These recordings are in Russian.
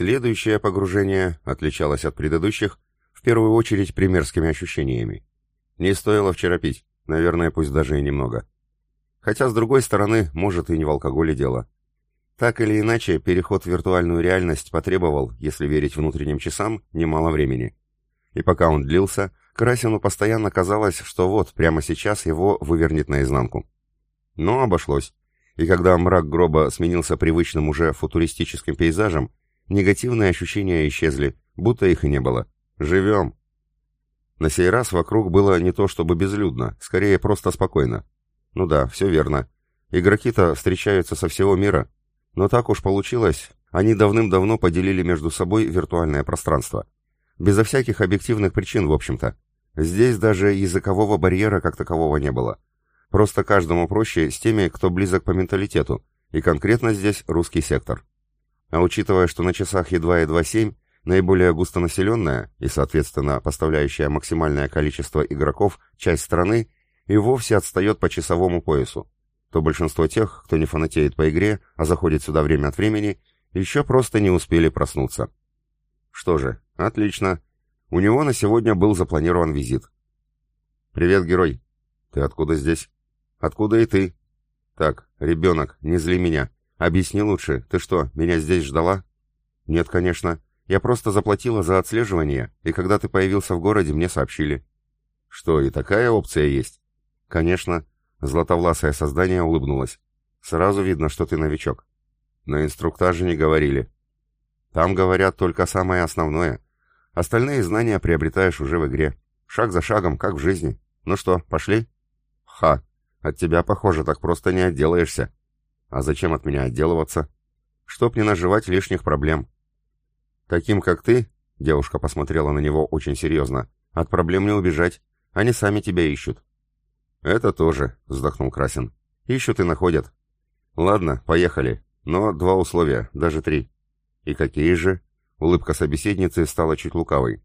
Следующее погружение отличалось от предыдущих, в первую очередь примерскими ощущениями. Не стоило вчера пить, наверное, пусть даже и немного. Хотя, с другой стороны, может и не в алкоголе дело. Так или иначе, переход в виртуальную реальность потребовал, если верить внутренним часам, немало времени. И пока он длился, Красину постоянно казалось, что вот, прямо сейчас его вывернет наизнанку. Но обошлось. И когда мрак гроба сменился привычным уже футуристическим пейзажем, негативные ощущения исчезли, будто их и не было. Живем. На сей раз вокруг было не то чтобы безлюдно, скорее просто спокойно. Ну да, все верно. Игроки-то встречаются со всего мира. Но так уж получилось, они давным-давно поделили между собой виртуальное пространство. Безо всяких объективных причин, в общем-то. Здесь даже языкового барьера как такового не было. Просто каждому проще с теми, кто близок по менталитету, и конкретно здесь русский сектор. А учитывая, что на часах едва-едва семь, наиболее густонаселенная и, соответственно, поставляющая максимальное количество игроков часть страны и вовсе отстает по часовому поясу, то большинство тех, кто не фанатеет по игре, а заходит сюда время от времени, еще просто не успели проснуться. Что же, отлично. У него на сегодня был запланирован визит. «Привет, герой. Ты откуда здесь?» «Откуда и ты?» «Так, ребенок, не зли меня. Объясни лучше, ты что, меня здесь ждала?» «Нет, конечно. Я просто заплатила за отслеживание, и когда ты появился в городе, мне сообщили. Что, и такая опция есть? Конечно. Златовласое создание улыбнулось. Сразу видно, что ты новичок. На инструктаже не говорили. Там говорят только самое основное. Остальные знания приобретаешь уже в игре. Шаг за шагом, как в жизни. Ну что, пошли? Ха, от тебя, похоже, так просто не отделаешься. А зачем от меня отделываться? Чтоб не наживать лишних проблем. Таким, как ты, девушка посмотрела на него очень серьезно, от проблем не убежать, они сами тебя ищут. Это тоже, вздохнул Красин. Ищут и находят. Ладно, поехали. Но два условия, даже три. И какие же? Улыбка собеседницы стала чуть лукавой.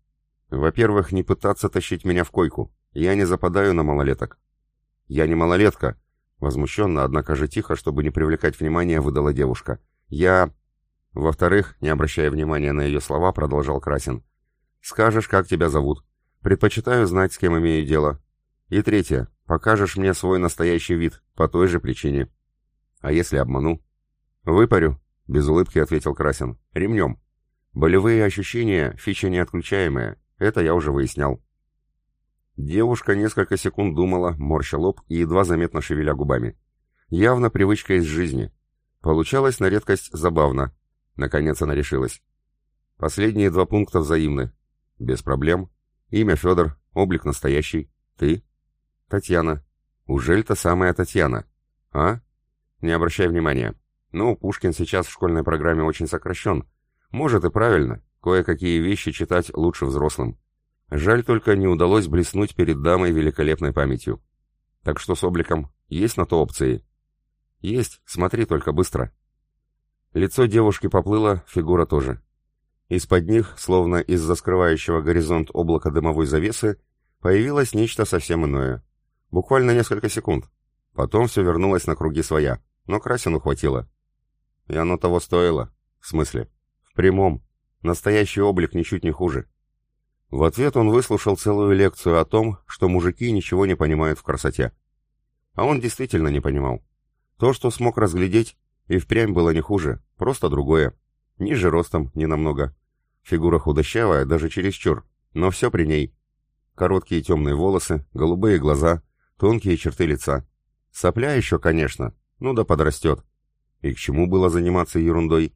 Во-первых, не пытаться тащить меня в койку. Я не западаю на малолеток. Я не малолетка. Возмущенно, однако же тихо, чтобы не привлекать внимания, выдала девушка. Я... Во-вторых, не обращая внимания на ее слова, продолжал Красин. «Скажешь, как тебя зовут. Предпочитаю знать, с кем имею дело. И третье, покажешь мне свой настоящий вид, по той же причине. А если обману?» «Выпарю», — без улыбки ответил Красин. «Ремнем. Болевые ощущения — фича неотключаемая. Это я уже выяснял». Девушка несколько секунд думала, морща лоб и едва заметно шевеля губами. Явно привычка из жизни. Получалось на редкость забавно, Наконец она решилась. Последние два пункта взаимны. Без проблем. Имя Федор, облик настоящий. Ты? Татьяна. Ужель та самая Татьяна? А? Не обращай внимания. Ну, Пушкин сейчас в школьной программе очень сокращен. Может и правильно. Кое-какие вещи читать лучше взрослым. Жаль только не удалось блеснуть перед дамой великолепной памятью. Так что с обликом? Есть на то опции? Есть, смотри только быстро. Лицо девушки поплыло, фигура тоже. Из-под них, словно из-за скрывающего горизонт облака дымовой завесы, появилось нечто совсем иное. Буквально несколько секунд. Потом все вернулось на круги своя, но Красину хватило. И оно того стоило. В смысле? В прямом. Настоящий облик ничуть не хуже. В ответ он выслушал целую лекцию о том, что мужики ничего не понимают в красоте. А он действительно не понимал. То, что смог разглядеть, и впрямь было не хуже, просто другое. Ниже ростом, не намного. Фигура худощавая, даже чересчур, но все при ней. Короткие темные волосы, голубые глаза, тонкие черты лица. Сопля еще, конечно, ну да подрастет. И к чему было заниматься ерундой?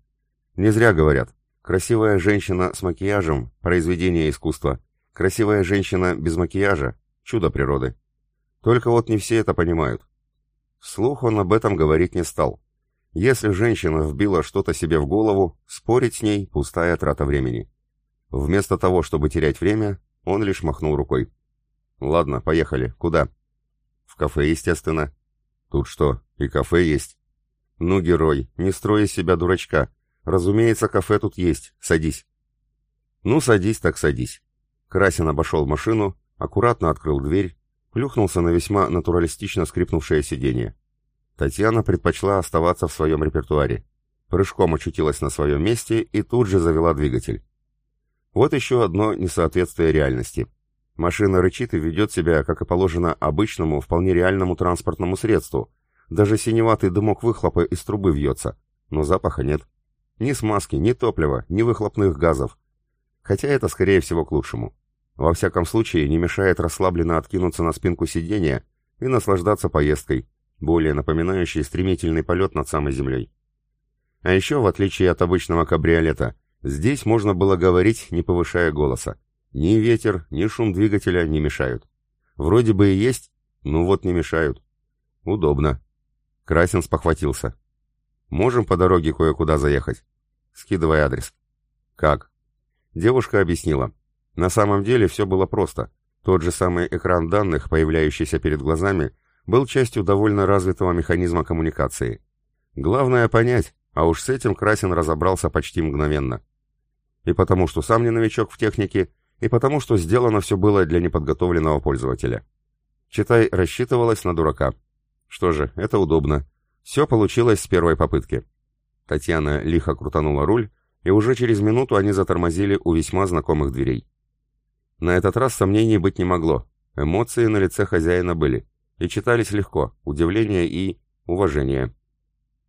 Не зря говорят. Красивая женщина с макияжем – произведение искусства. Красивая женщина без макияжа – чудо природы. Только вот не все это понимают. Вслух он об этом говорить не стал. Если женщина вбила что-то себе в голову, спорить с ней – пустая трата времени. Вместо того, чтобы терять время, он лишь махнул рукой. «Ладно, поехали. Куда?» «В кафе, естественно». «Тут что, и кафе есть?» «Ну, герой, не строй из себя дурачка. Разумеется, кафе тут есть. Садись». «Ну, садись так садись». Красин обошел машину, аккуратно открыл дверь, плюхнулся на весьма натуралистично скрипнувшее сиденье. Татьяна предпочла оставаться в своем репертуаре. прыжком очутилась на своем месте и тут же завела двигатель. Вот еще одно несоответствие реальности. Машина рычит и ведет себя, как и положено, обычному, вполне реальному транспортному средству. Даже синеватый дымок выхлопа из трубы вьется, но запаха нет. Ни смазки, ни топлива, ни выхлопных газов. Хотя это, скорее всего, к лучшему. Во всяком случае, не мешает расслабленно откинуться на спинку сиденья и наслаждаться поездкой, более напоминающей стремительный полет над самой землей. А еще, в отличие от обычного кабриолета, здесь можно было говорить, не повышая голоса. Ни ветер, ни шум двигателя не мешают. Вроде бы и есть, ну вот не мешают. Удобно. Красин спохватился. Можем по дороге кое-куда заехать? Скидывай адрес. Как? Девушка объяснила. На самом деле все было просто. Тот же самый экран данных, появляющийся перед глазами, был частью довольно развитого механизма коммуникации. Главное понять, а уж с этим Красин разобрался почти мгновенно. И потому что сам не новичок в технике, и потому что сделано все было для неподготовленного пользователя. Читай, рассчитывалась на дурака. Что же, это удобно. Все получилось с первой попытки. Татьяна лихо крутанула руль, и уже через минуту они затормозили у весьма знакомых дверей. На этот раз сомнений быть не могло. Эмоции на лице хозяина были. И читались легко, удивление и уважение.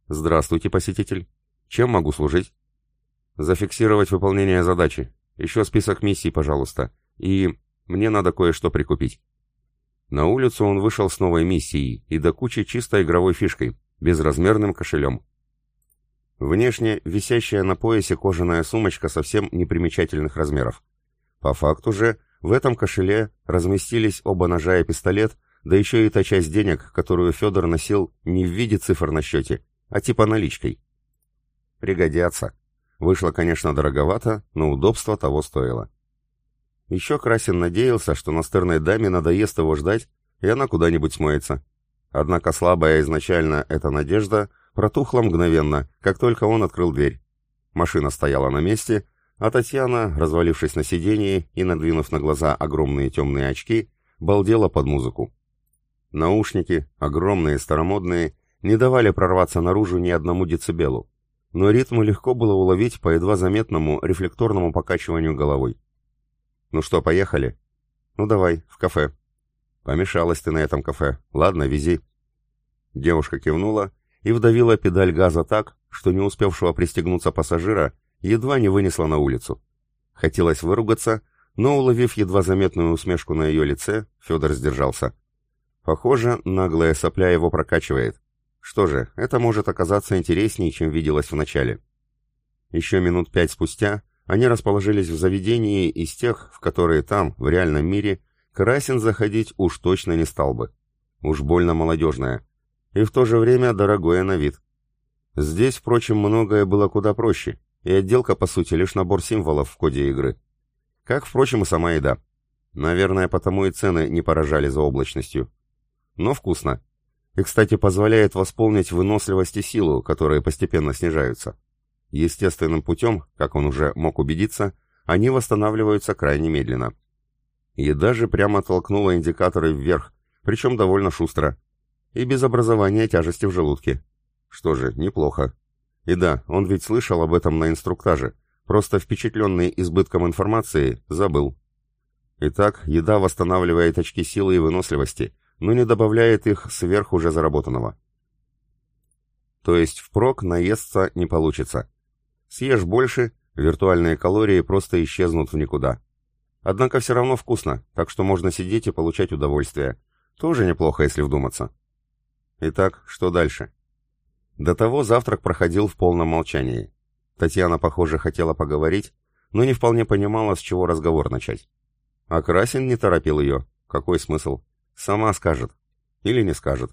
«Здравствуйте, посетитель. Чем могу служить?» «Зафиксировать выполнение задачи. Еще список миссий, пожалуйста. И мне надо кое-что прикупить». На улицу он вышел с новой миссией и до кучи чисто игровой фишкой, безразмерным кошелем. Внешне висящая на поясе кожаная сумочка совсем непримечательных размеров. По факту же, в этом кошеле разместились оба ножа и пистолет, да еще и та часть денег, которую Федор носил не в виде цифр на счете, а типа наличкой. Пригодятся. Вышло, конечно, дороговато, но удобство того стоило. Еще Красин надеялся, что настырной даме надоест его ждать, и она куда-нибудь смоется. Однако слабая изначально эта надежда протухла мгновенно, как только он открыл дверь. Машина стояла на месте, а Татьяна, развалившись на сиденье и надвинув на глаза огромные темные очки, балдела под музыку. Наушники, огромные, старомодные, не давали прорваться наружу ни одному децибелу, но ритм легко было уловить по едва заметному рефлекторному покачиванию головой. «Ну что, поехали?» «Ну давай, в кафе». «Помешалась ты на этом кафе. Ладно, вези». Девушка кивнула и вдавила педаль газа так, что не успевшего пристегнуться пассажира едва не вынесла на улицу. Хотелось выругаться, но, уловив едва заметную усмешку на ее лице, Федор сдержался. Похоже, наглая сопля его прокачивает. Что же, это может оказаться интереснее, чем виделось вначале. Еще минут пять спустя они расположились в заведении из тех, в которые там, в реальном мире, Красин заходить уж точно не стал бы. Уж больно молодежное. И в то же время дорогое на вид. Здесь, впрочем, многое было куда проще и отделка, по сути, лишь набор символов в коде игры. Как, впрочем, и сама еда. Наверное, потому и цены не поражали за облачностью. Но вкусно. И, кстати, позволяет восполнить выносливость и силу, которые постепенно снижаются. Естественным путем, как он уже мог убедиться, они восстанавливаются крайне медленно. Еда же прямо толкнула индикаторы вверх, причем довольно шустро. И без образования тяжести в желудке. Что же, неплохо. И да, он ведь слышал об этом на инструктаже, просто впечатленный избытком информации, забыл. Итак, еда восстанавливает очки силы и выносливости, но не добавляет их сверх уже заработанного. То есть впрок наесться не получится. Съешь больше, виртуальные калории просто исчезнут в никуда. Однако все равно вкусно, так что можно сидеть и получать удовольствие. Тоже неплохо, если вдуматься. Итак, что дальше? До того завтрак проходил в полном молчании. Татьяна, похоже, хотела поговорить, но не вполне понимала, с чего разговор начать. А Красин не торопил ее. Какой смысл? Сама скажет. Или не скажет.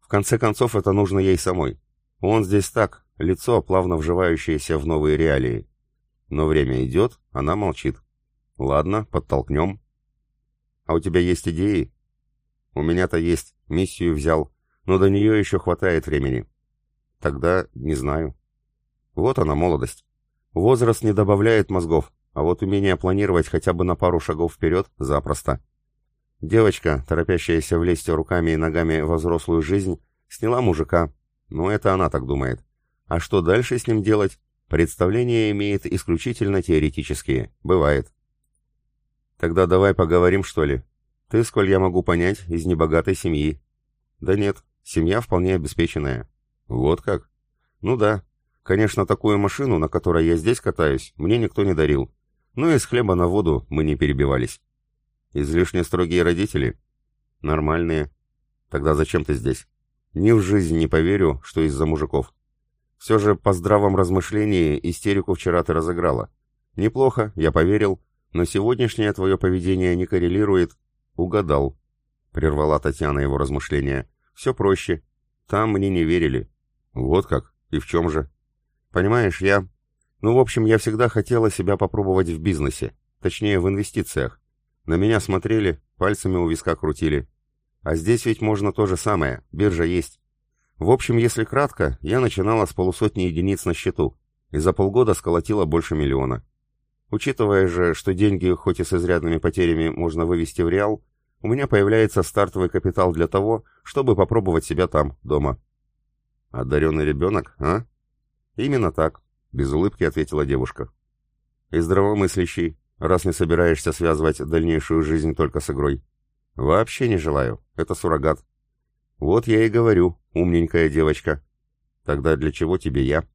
В конце концов, это нужно ей самой. Он здесь так, лицо, плавно вживающееся в новые реалии. Но время идет, она молчит. Ладно, подтолкнем. А у тебя есть идеи? У меня-то есть, миссию взял, но до нее еще хватает времени. Тогда не знаю. Вот она, молодость. Возраст не добавляет мозгов, а вот умение планировать хотя бы на пару шагов вперед – запросто. Девочка, торопящаяся влезть руками и ногами во взрослую жизнь, сняла мужика. Ну, это она так думает. А что дальше с ним делать? Представление имеет исключительно теоретические. Бывает. Тогда давай поговорим, что ли. Ты, сколь я могу понять, из небогатой семьи. Да нет, семья вполне обеспеченная. Вот как? Ну да. Конечно, такую машину, на которой я здесь катаюсь, мне никто не дарил. Но из хлеба на воду мы не перебивались. Излишне строгие родители? Нормальные. Тогда зачем ты здесь? Ни в жизнь не поверю, что из-за мужиков. Все же по здравом размышлении истерику вчера ты разыграла. Неплохо, я поверил, но сегодняшнее твое поведение не коррелирует. Угадал. Прервала Татьяна его размышления. Все проще. Там мне не верили. Вот как? И в чем же? Понимаешь, я... Ну, в общем, я всегда хотела себя попробовать в бизнесе. Точнее, в инвестициях. На меня смотрели, пальцами у виска крутили. А здесь ведь можно то же самое. Биржа есть. В общем, если кратко, я начинала с полусотни единиц на счету и за полгода сколотила больше миллиона. Учитывая же, что деньги, хоть и с изрядными потерями, можно вывести в реал, у меня появляется стартовый капитал для того, чтобы попробовать себя там, дома. «Одаренный ребенок, а?» «Именно так», — без улыбки ответила девушка. «И здравомыслящий, раз не собираешься связывать дальнейшую жизнь только с игрой. Вообще не желаю, это суррогат. Вот я и говорю, умненькая девочка. Тогда для чего тебе я?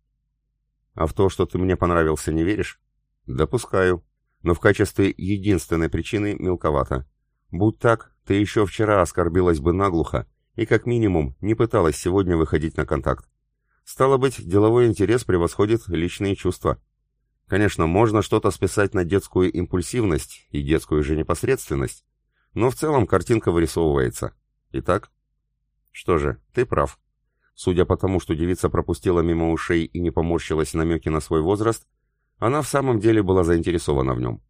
А в то, что ты мне понравился, не веришь? Допускаю. Но в качестве единственной причины мелковато. Будь так, ты еще вчера оскорбилась бы наглухо и как минимум не пыталась сегодня выходить на контакт. Стало быть, деловой интерес превосходит личные чувства. Конечно, можно что-то списать на детскую импульсивность и детскую же непосредственность, но в целом картинка вырисовывается. Итак, что же, ты прав. Судя по тому, что девица пропустила мимо ушей и не поморщилась намеки на свой возраст, она в самом деле была заинтересована в нем.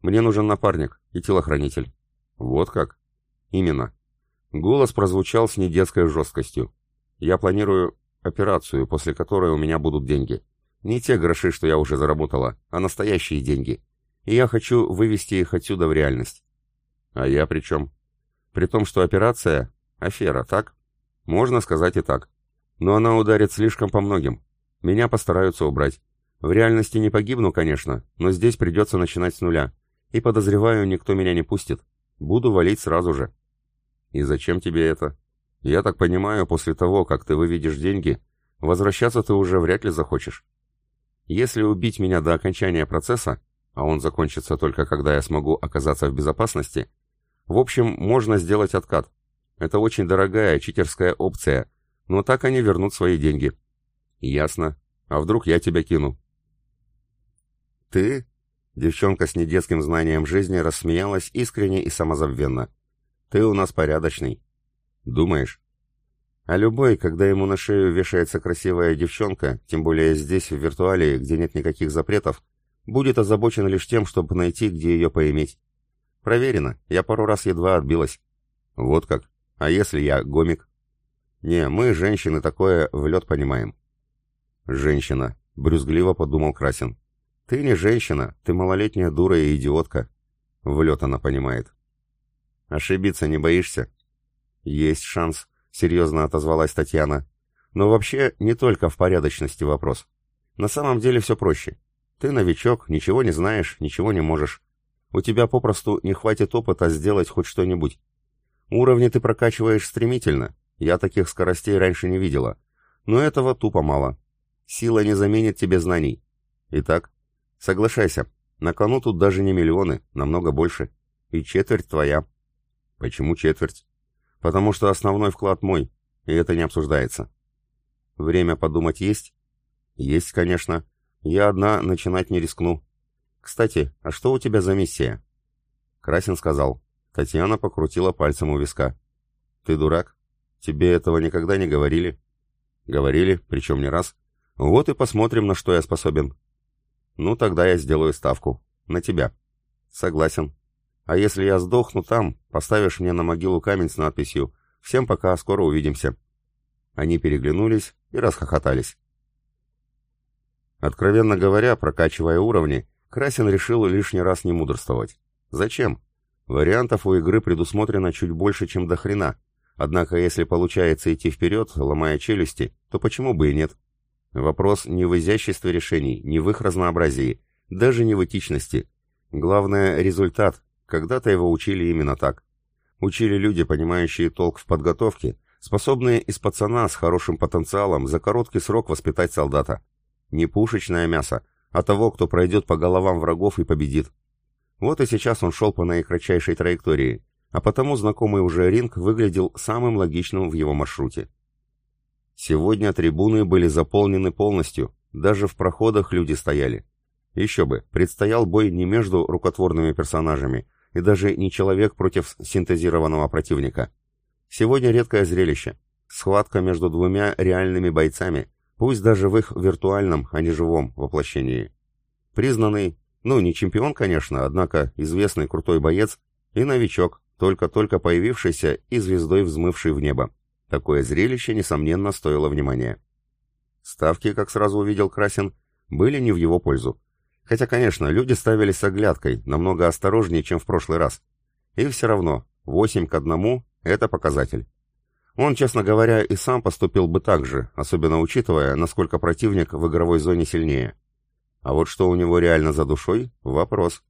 Мне нужен напарник и телохранитель. Вот как? Именно. Голос прозвучал с недетской жесткостью. Я планирую операцию, после которой у меня будут деньги. Не те гроши, что я уже заработала, а настоящие деньги. И я хочу вывести их отсюда в реальность. А я при чем? При том, что операция Афера, так? Можно сказать и так. Но она ударит слишком по многим. Меня постараются убрать. В реальности не погибну, конечно, но здесь придется начинать с нуля. И подозреваю, никто меня не пустит. Буду валить сразу же. И зачем тебе это? Я так понимаю, после того, как ты выведешь деньги, возвращаться ты уже вряд ли захочешь. Если убить меня до окончания процесса, а он закончится только когда я смогу оказаться в безопасности, в общем, можно сделать откат. Это очень дорогая читерская опция, но так они вернут свои деньги. Ясно. А вдруг я тебя кину? Ты? Девчонка с недетским знанием жизни рассмеялась искренне и самозабвенно. Ты у нас порядочный. Думаешь? А любой, когда ему на шею вешается красивая девчонка, тем более здесь, в виртуале, где нет никаких запретов, будет озабочен лишь тем, чтобы найти, где ее поиметь. Проверено, я пару раз едва отбилась. Вот как. А если я гомик? Не, мы, женщины, такое в лед понимаем. Женщина, брюзгливо подумал Красин. Ты не женщина, ты малолетняя дура и идиотка. В лед она понимает. Ошибиться не боишься? Есть шанс, серьезно отозвалась Татьяна. Но вообще не только в порядочности вопрос. На самом деле все проще. Ты новичок, ничего не знаешь, ничего не можешь. У тебя попросту не хватит опыта сделать хоть что-нибудь. Уровни ты прокачиваешь стремительно, я таких скоростей раньше не видела. Но этого тупо мало. Сила не заменит тебе знаний. Итак, соглашайся, на кону тут даже не миллионы, намного больше. И четверть твоя. Почему четверть? Потому что основной вклад мой, и это не обсуждается. Время подумать есть? Есть, конечно. Я одна начинать не рискну. Кстати, а что у тебя за миссия? Красин сказал. Татьяна покрутила пальцем у виска. «Ты дурак? Тебе этого никогда не говорили?» «Говорили, причем не раз. Вот и посмотрим, на что я способен». «Ну, тогда я сделаю ставку. На тебя». «Согласен. А если я сдохну там, поставишь мне на могилу камень с надписью «Всем пока, скоро увидимся». Они переглянулись и расхохотались. Откровенно говоря, прокачивая уровни, Красин решил лишний раз не мудрствовать. Зачем? Вариантов у игры предусмотрено чуть больше, чем до хрена. Однако, если получается идти вперед, ломая челюсти, то почему бы и нет? Вопрос не в изяществе решений, не в их разнообразии, даже не в этичности. Главное – результат. Когда-то его учили именно так. Учили люди, понимающие толк в подготовке, способные из пацана с хорошим потенциалом за короткий срок воспитать солдата. Не пушечное мясо, а того, кто пройдет по головам врагов и победит. Вот и сейчас он шел по наикратчайшей траектории, а потому знакомый уже ринг выглядел самым логичным в его маршруте. Сегодня трибуны были заполнены полностью, даже в проходах люди стояли. Еще бы, предстоял бой не между рукотворными персонажами, и даже не человек против синтезированного противника. Сегодня редкое зрелище. Схватка между двумя реальными бойцами, пусть даже в их виртуальном, а не живом воплощении. Признанный, ну не чемпион, конечно, однако известный крутой боец и новичок, только-только появившийся и звездой взмывший в небо. Такое зрелище, несомненно, стоило внимания. Ставки, как сразу увидел Красин, были не в его пользу. Хотя, конечно, люди ставили с оглядкой, намного осторожнее, чем в прошлый раз. И все равно, 8 к 1 – это показатель. Он, честно говоря, и сам поступил бы так же, особенно учитывая, насколько противник в игровой зоне сильнее. А вот что у него реально за душой – вопрос.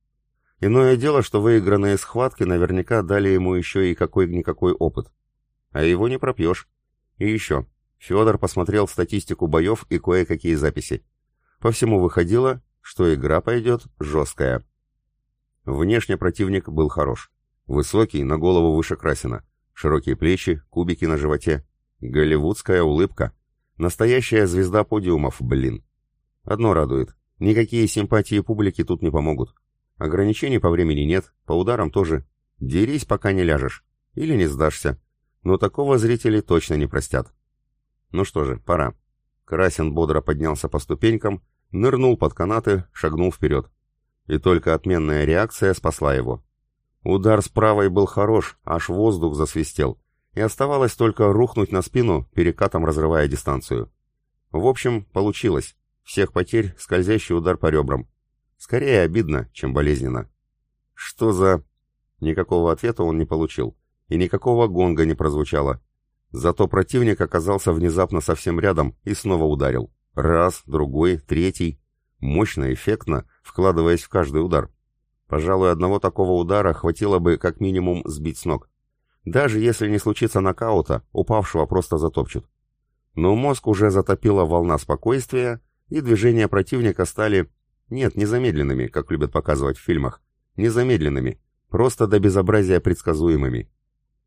Иное дело, что выигранные схватки наверняка дали ему еще и какой-никакой опыт. А его не пропьешь. И еще. Федор посмотрел статистику боев и кое-какие записи. По всему выходило, что игра пойдет жесткая. Внешне противник был хорош. Высокий, на голову выше Красина. Широкие плечи, кубики на животе. Голливудская улыбка. Настоящая звезда подиумов, блин. Одно радует. Никакие симпатии публики тут не помогут. Ограничений по времени нет, по ударам тоже. Дерись, пока не ляжешь. Или не сдашься. Но такого зрители точно не простят. Ну что же, пора. Красин бодро поднялся по ступенькам, нырнул под канаты, шагнул вперед. И только отменная реакция спасла его. Удар с правой был хорош, аж воздух засвистел, и оставалось только рухнуть на спину, перекатом разрывая дистанцию. В общем, получилось. Всех потерь скользящий удар по ребрам. Скорее обидно, чем болезненно. Что за... Никакого ответа он не получил, и никакого гонга не прозвучало. Зато противник оказался внезапно совсем рядом и снова ударил. Раз, другой, третий. Мощно, эффектно, вкладываясь в каждый удар. Пожалуй, одного такого удара хватило бы как минимум сбить с ног. Даже если не случится нокаута, упавшего просто затопчут. Но мозг уже затопила волна спокойствия, и движения противника стали, нет, незамедленными, как любят показывать в фильмах, незамедленными, просто до безобразия предсказуемыми.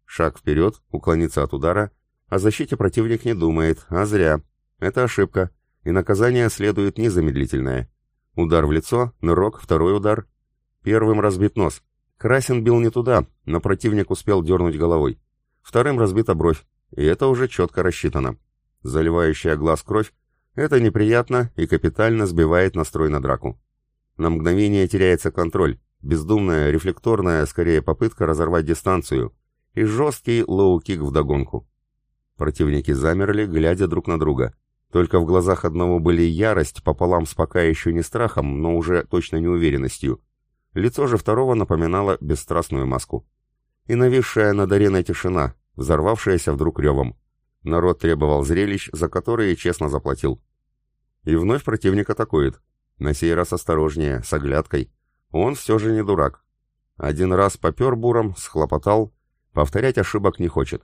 Шаг вперед, уклониться от удара, о защите противник не думает, а зря. Это ошибка, и наказание следует незамедлительное. Удар в лицо, нырок, второй удар. Первым разбит нос. Красин бил не туда, но противник успел дернуть головой. Вторым разбита бровь, и это уже четко рассчитано. Заливающая глаз кровь — это неприятно и капитально сбивает настрой на драку. На мгновение теряется контроль, бездумная, рефлекторная, скорее попытка разорвать дистанцию, и жесткий лоу-кик вдогонку. Противники замерли, глядя друг на друга. Только в глазах одного были ярость пополам с пока еще не страхом, но уже точно неуверенностью. Лицо же второго напоминало бесстрастную маску. И нависшая над ареной тишина, взорвавшаяся вдруг ревом. Народ требовал зрелищ, за которые честно заплатил. И вновь противник атакует. На сей раз осторожнее, с оглядкой. Он все же не дурак. Один раз попер буром, схлопотал. Повторять ошибок не хочет.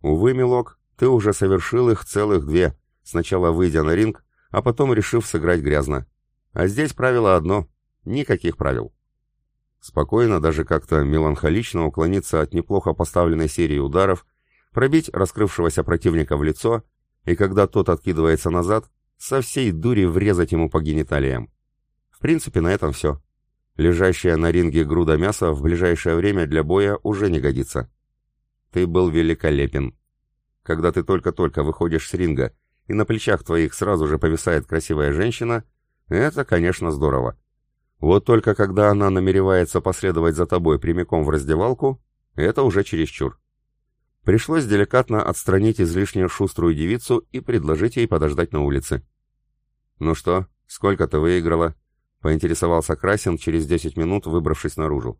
Увы, милок, ты уже совершил их целых две, сначала выйдя на ринг, а потом решив сыграть грязно. А здесь правило одно — никаких правил. Спокойно, даже как-то меланхолично уклониться от неплохо поставленной серии ударов, пробить раскрывшегося противника в лицо, и когда тот откидывается назад, со всей дури врезать ему по гениталиям. В принципе, на этом все. Лежащая на ринге груда мяса в ближайшее время для боя уже не годится. Ты был великолепен. Когда ты только-только выходишь с ринга и на плечах твоих сразу же повисает красивая женщина, это, конечно, здорово. Вот только когда она намеревается последовать за тобой прямиком в раздевалку, это уже чересчур. Пришлось деликатно отстранить излишне шуструю девицу и предложить ей подождать на улице. «Ну что, сколько ты выиграла?» — поинтересовался Красин через десять минут, выбравшись наружу.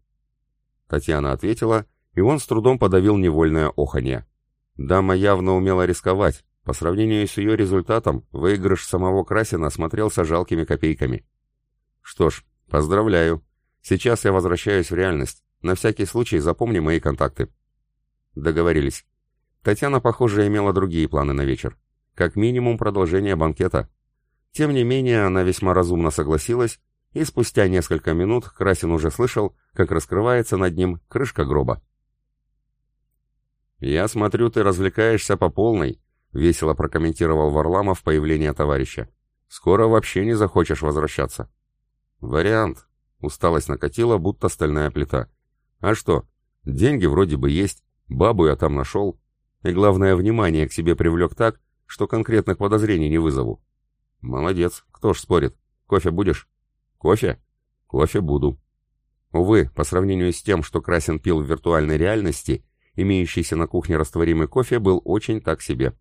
Татьяна ответила, и он с трудом подавил невольное оханье. Дама явно умела рисковать, По сравнению с ее результатом, выигрыш самого Красина смотрелся жалкими копейками. Что ж, поздравляю. Сейчас я возвращаюсь в реальность. На всякий случай запомни мои контакты. Договорились. Татьяна, похоже, имела другие планы на вечер. Как минимум продолжение банкета. Тем не менее, она весьма разумно согласилась, и спустя несколько минут Красин уже слышал, как раскрывается над ним крышка гроба. «Я смотрю, ты развлекаешься по полной», — весело прокомментировал Варламов появление товарища. «Скоро вообще не захочешь возвращаться». «Вариант», — усталость накатила, будто стальная плита. «А что, деньги вроде бы есть, бабу я там нашел, и главное, внимание к себе привлек так, что конкретных подозрений не вызову». «Молодец, кто ж спорит. Кофе будешь?» «Кофе?» «Кофе буду». Увы, по сравнению с тем, что Красин пил в виртуальной реальности, имеющийся на кухне растворимый кофе был очень так себе.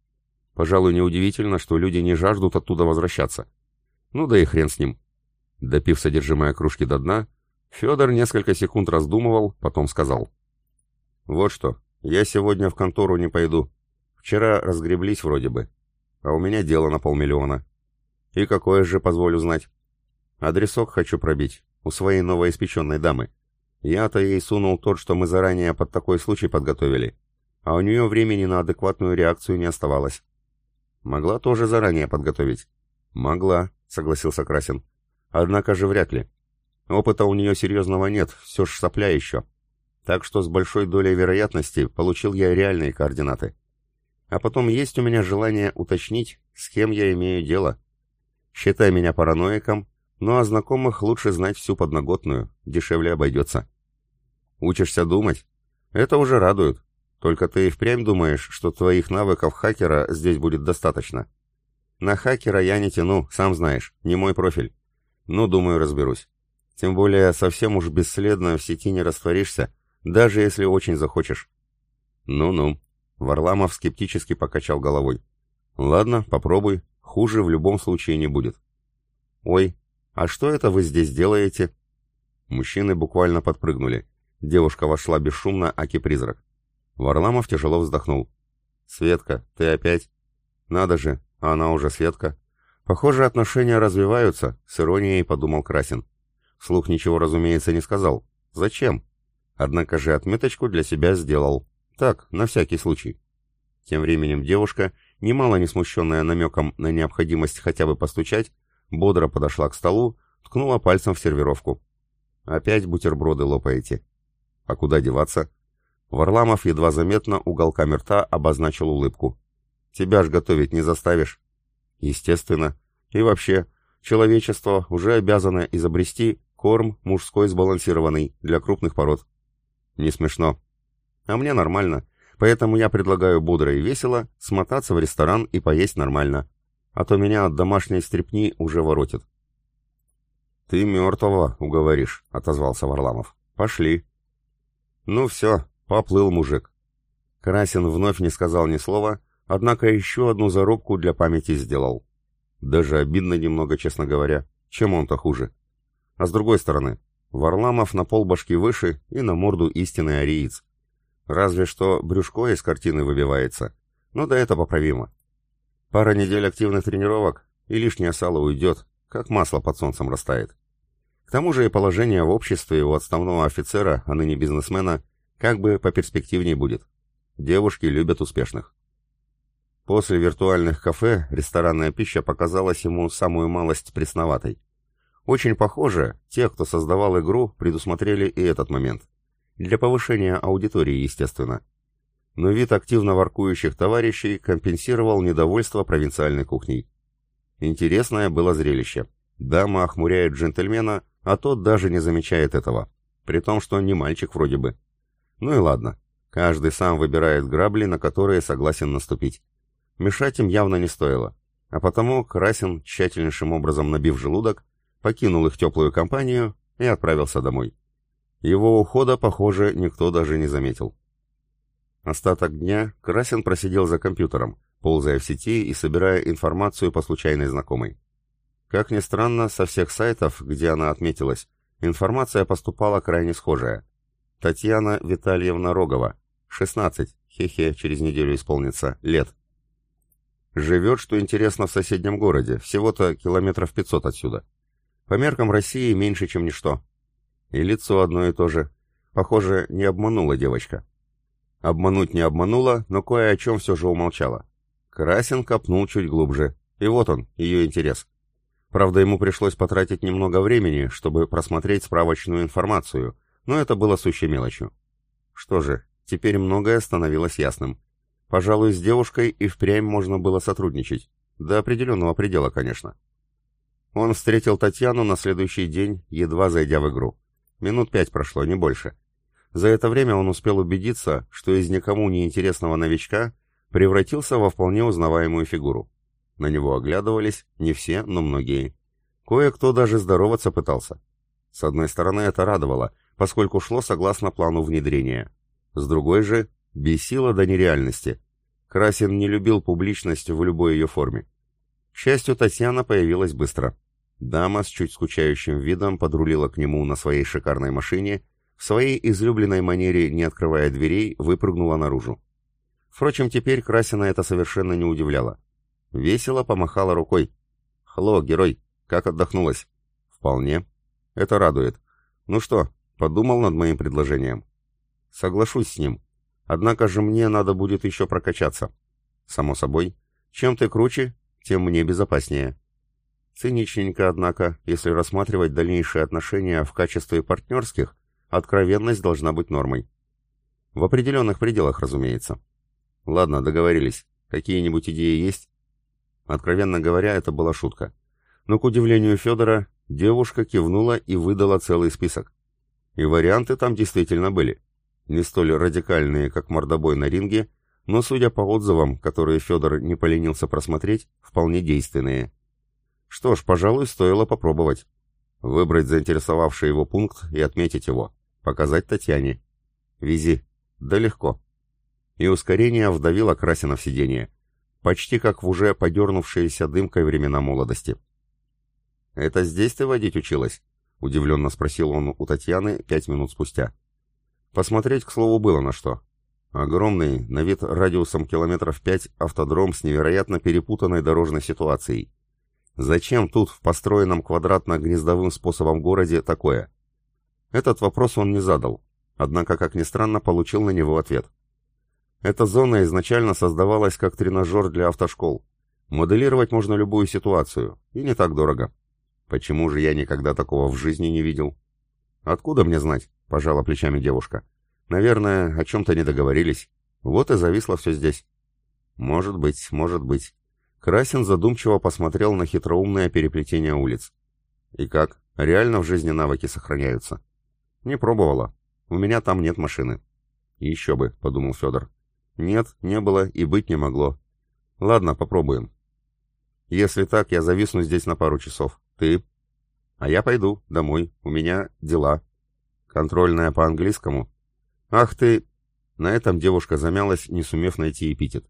Пожалуй, неудивительно, что люди не жаждут оттуда возвращаться. Ну да и хрен с ним. Допив содержимое кружки до дна, Федор несколько секунд раздумывал, потом сказал. «Вот что, я сегодня в контору не пойду. Вчера разгреблись вроде бы. А у меня дело на полмиллиона. И какое же, позволю знать? Адресок хочу пробить, у своей новоиспеченной дамы. Я-то ей сунул тот, что мы заранее под такой случай подготовили. А у нее времени на адекватную реакцию не оставалось. Могла тоже заранее подготовить. Могла, согласился Красин. Однако же вряд ли. Опыта у нее серьезного нет, все ж сопля еще. Так что с большой долей вероятности получил я реальные координаты. А потом есть у меня желание уточнить, с кем я имею дело. Считай меня параноиком, но о знакомых лучше знать всю подноготную, дешевле обойдется. Учишься думать? Это уже радует. Только ты и впрямь думаешь, что твоих навыков хакера здесь будет достаточно. На хакера я не тяну, сам знаешь, не мой профиль. Ну, думаю, разберусь. Тем более, совсем уж бесследно в сети не растворишься, даже если очень захочешь. Ну-ну. Варламов скептически покачал головой. Ладно, попробуй. Хуже в любом случае не будет. Ой, а что это вы здесь делаете? Мужчины буквально подпрыгнули. Девушка вошла бесшумно, аки-призрак. Варламов тяжело вздохнул. «Светка, ты опять?» «Надо же, она уже Светка». «Похоже, отношения развиваются», — с иронией подумал Красин. Слух ничего, разумеется, не сказал. «Зачем?» Однако же отметочку для себя сделал. Так, на всякий случай. Тем временем девушка, немало не смущенная намеком на необходимость хотя бы постучать, бодро подошла к столу, ткнула пальцем в сервировку. «Опять бутерброды лопаете». «А куда деваться?» Варламов едва заметно уголками рта обозначил улыбку. «Тебя ж готовить не заставишь». «Естественно. И вообще, человечество уже обязано изобрести корм мужской сбалансированный для крупных пород». «Не смешно». «А мне нормально. Поэтому я предлагаю бодро и весело смотаться в ресторан и поесть нормально. А то меня от домашней стрепни уже воротит». «Ты мертвого уговоришь», — отозвался Варламов. «Пошли». «Ну все, Поплыл мужик. Красин вновь не сказал ни слова, однако еще одну зарубку для памяти сделал. Даже обидно немного, честно говоря. Чем он-то хуже? А с другой стороны, Варламов на полбашки выше и на морду истинный ариец. Разве что брюшко из картины выбивается. Но да это поправимо. Пара недель активных тренировок, и лишнее сало уйдет, как масло под солнцем растает. К тому же и положение в обществе у отставного офицера, а ныне бизнесмена, как бы поперспективнее будет. Девушки любят успешных. После виртуальных кафе ресторанная пища показалась ему самую малость пресноватой. Очень похоже, те, кто создавал игру, предусмотрели и этот момент. Для повышения аудитории, естественно. Но вид активно воркующих товарищей компенсировал недовольство провинциальной кухней. Интересное было зрелище. Дама охмуряет джентльмена, а тот даже не замечает этого. При том, что не мальчик вроде бы. Ну и ладно. Каждый сам выбирает грабли, на которые согласен наступить. Мешать им явно не стоило. А потому Красин, тщательнейшим образом набив желудок, покинул их теплую компанию и отправился домой. Его ухода, похоже, никто даже не заметил. Остаток дня Красин просидел за компьютером, ползая в сети и собирая информацию по случайной знакомой. Как ни странно, со всех сайтов, где она отметилась, информация поступала крайне схожая. Татьяна Витальевна Рогова, 16, хе-хе, через неделю исполнится, лет. Живет, что интересно, в соседнем городе, всего-то километров 500 отсюда. По меркам России меньше, чем ничто. И лицо одно и то же. Похоже, не обманула девочка. Обмануть не обманула, но кое о чем все же умолчала. Красин копнул чуть глубже. И вот он, ее интерес. Правда, ему пришлось потратить немного времени, чтобы просмотреть справочную информацию, но это было сущей мелочью. Что же, теперь многое становилось ясным. Пожалуй, с девушкой и впрямь можно было сотрудничать. До определенного предела, конечно. Он встретил Татьяну на следующий день, едва зайдя в игру. Минут пять прошло, не больше. За это время он успел убедиться, что из никому не интересного новичка превратился во вполне узнаваемую фигуру. На него оглядывались, не все, но многие. Кое-кто даже здороваться пытался. С одной стороны, это радовало, поскольку шло согласно плану внедрения. С другой же, бесило до нереальности. Красин не любил публичность в любой ее форме. К счастью, Татьяна появилась быстро. Дама с чуть скучающим видом подрулила к нему на своей шикарной машине, в своей излюбленной манере, не открывая дверей, выпрыгнула наружу. Впрочем, теперь Красина это совершенно не удивляло. Весело помахала рукой. «Хло, герой, как отдохнулась?» «Вполне. Это радует. Ну что, подумал над моим предложением?» «Соглашусь с ним. Однако же мне надо будет еще прокачаться». «Само собой. Чем ты круче, тем мне безопаснее». Циничненько, однако, если рассматривать дальнейшие отношения в качестве партнерских, откровенность должна быть нормой. В определенных пределах, разумеется. Ладно, договорились. Какие-нибудь идеи есть? Откровенно говоря, это была шутка. Но, к удивлению Федора, девушка кивнула и выдала целый список. И варианты там действительно были. Не столь радикальные, как мордобой на ринге, но, судя по отзывам, которые Федор не поленился просмотреть, вполне действенные. Что ж, пожалуй, стоило попробовать. Выбрать заинтересовавший его пункт и отметить его. Показать Татьяне. Вези. Да легко. И ускорение вдавило Красина в сиденье почти как в уже подернувшиеся дымкой времена молодости. «Это здесь ты водить училась?» — удивленно спросил он у Татьяны пять минут спустя. Посмотреть, к слову, было на что. Огромный, на вид радиусом километров пять, автодром с невероятно перепутанной дорожной ситуацией. Зачем тут, в построенном квадратно-гнездовым способом городе, такое? Этот вопрос он не задал, однако, как ни странно, получил на него ответ. Эта зона изначально создавалась как тренажер для автошкол. Моделировать можно любую ситуацию, и не так дорого. Почему же я никогда такого в жизни не видел? Откуда мне знать? Пожала плечами девушка. Наверное, о чем-то не договорились. Вот и зависло все здесь. Может быть, может быть. Красин задумчиво посмотрел на хитроумное переплетение улиц. И как? Реально в жизни навыки сохраняются? Не пробовала. У меня там нет машины. Еще бы, подумал Федор. Нет, не было и быть не могло. Ладно, попробуем. Если так, я зависну здесь на пару часов. Ты? А я пойду домой. У меня дела. Контрольная по английскому. Ах ты... На этом девушка замялась, не сумев найти эпитет.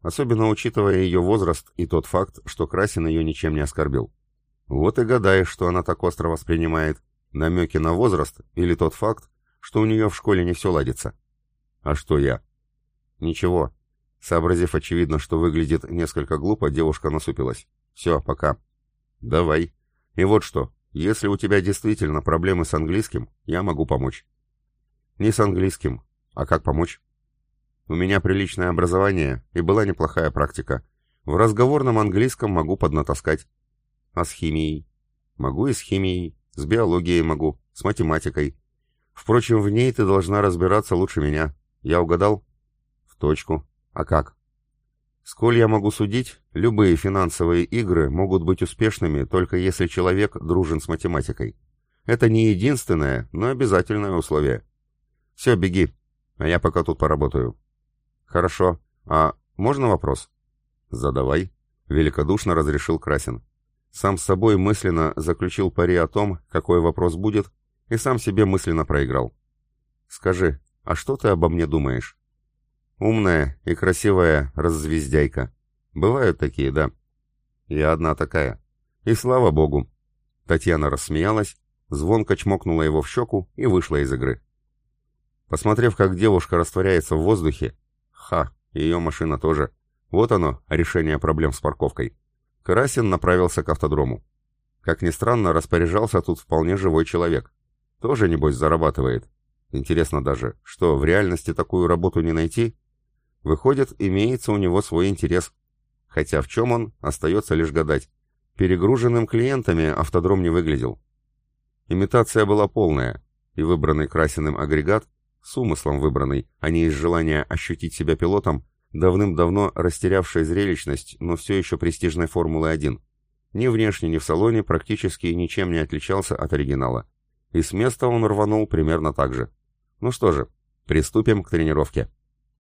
Особенно учитывая ее возраст и тот факт, что Красин ее ничем не оскорбил. Вот и гадаешь, что она так остро воспринимает. Намеки на возраст или тот факт, что у нее в школе не все ладится. А что я? «Ничего». Сообразив, очевидно, что выглядит несколько глупо, девушка насупилась. «Все, пока». «Давай. И вот что, если у тебя действительно проблемы с английским, я могу помочь». «Не с английским. А как помочь?» «У меня приличное образование и была неплохая практика. В разговорном английском могу поднатаскать». «А с химией?» «Могу и с химией. С биологией могу. С математикой. Впрочем, в ней ты должна разбираться лучше меня. Я угадал?» точку. А как? Сколь я могу судить, любые финансовые игры могут быть успешными, только если человек дружен с математикой. Это не единственное, но обязательное условие. Все, беги, а я пока тут поработаю. Хорошо. А можно вопрос? Задавай, великодушно разрешил Красин. Сам с собой мысленно заключил пари о том, какой вопрос будет, и сам себе мысленно проиграл. Скажи, а что ты обо мне думаешь? Умная и красивая раззвездяйка. Бывают такие, да. Я одна такая. И слава богу. Татьяна рассмеялась, звонко чмокнула его в щеку и вышла из игры. Посмотрев, как девушка растворяется в воздухе, ха, ее машина тоже, Вот оно, решение проблем с парковкой. Красин направился к автодрому. Как ни странно, распоряжался тут вполне живой человек. Тоже, небось, зарабатывает. Интересно даже, что в реальности такую работу не найти? Выходит, имеется у него свой интерес. Хотя в чем он, остается лишь гадать. Перегруженным клиентами автодром не выглядел. Имитация была полная, и выбранный Красиным агрегат, с умыслом выбранный, а не из желания ощутить себя пилотом, давным-давно растерявшей зрелищность, но все еще престижной Формулы-1. Ни внешне, ни в салоне практически ничем не отличался от оригинала. И с места он рванул примерно так же. Ну что же, приступим к тренировке.